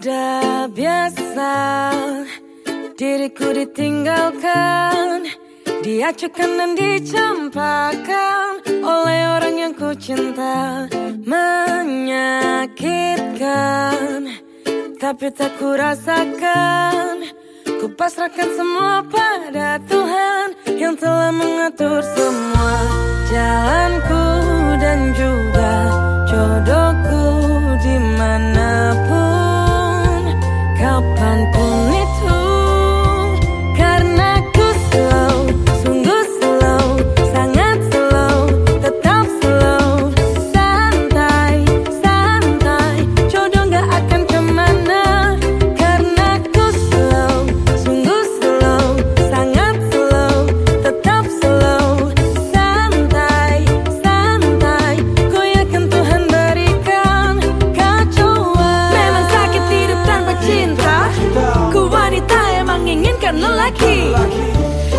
Tak biasa diriku ditinggalkan Diacukan dan dicampakkan oleh orang yang ku cinta Menyakitkan. Tapi tak ku rasakan Ku pasrahkan semua pada Tuhan Yang telah mengatur semua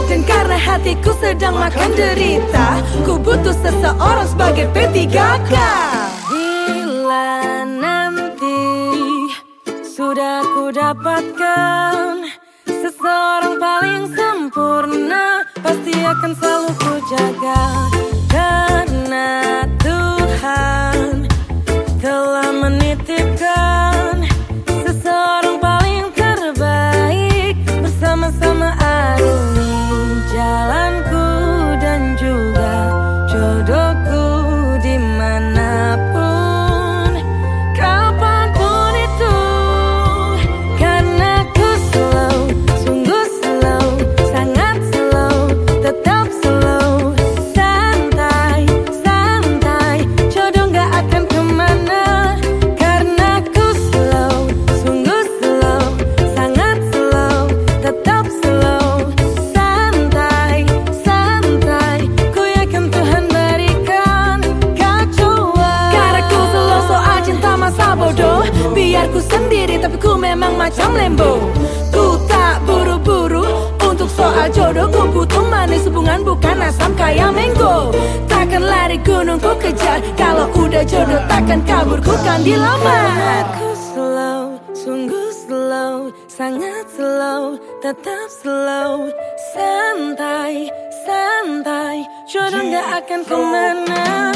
Dan karena hatiku sedang makan derita Ku butuh seseorang sebagai P3K Bila nanti Sudah ku dapatkan Seseorang paling sempurna Pasti akan selalu ku jaga memang macam lembo ku tak buru-buru untuk soal jodoh. Ku butuh manis hubungan bukan asam kayak mango. Takkan lari gunung ku kejar. Kalau udah jodoh takkan kabur. Ku kan dilamar. Aku slow sungguh slow. Sangat slow tetap slow. Santai santai. Jodoh gak akan ke mana